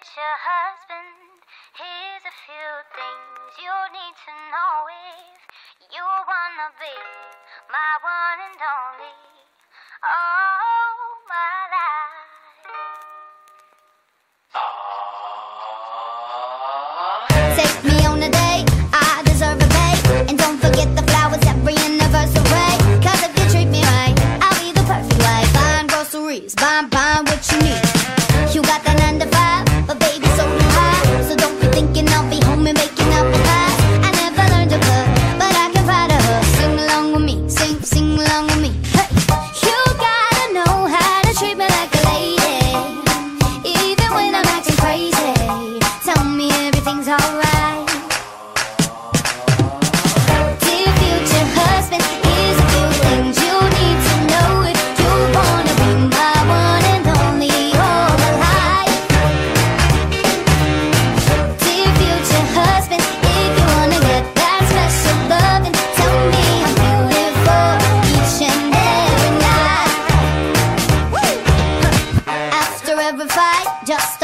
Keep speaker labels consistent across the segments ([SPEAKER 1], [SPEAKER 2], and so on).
[SPEAKER 1] it's your husband. Here's a few things you need to know if you wanna be my one and only. Oh, my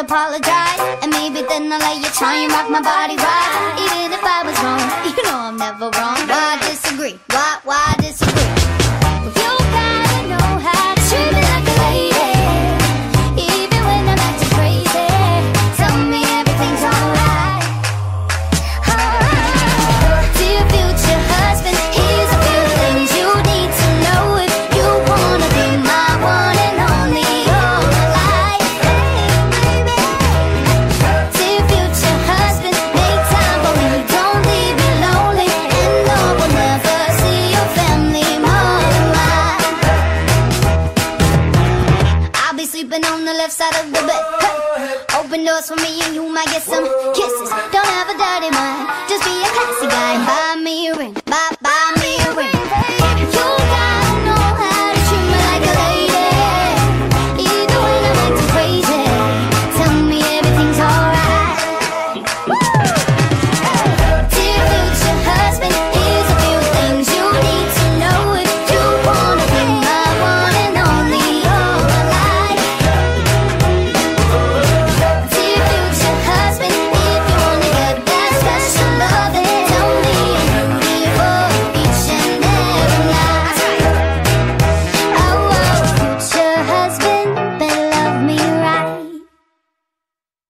[SPEAKER 2] apologize. And maybe then I'll let you try and rock my body right. Even if I was wrong, you know I'm never wrong. But I disagree. left side of the bed. Hey. Open doors for me and you might get some kisses. Don't have a dirty mind, just be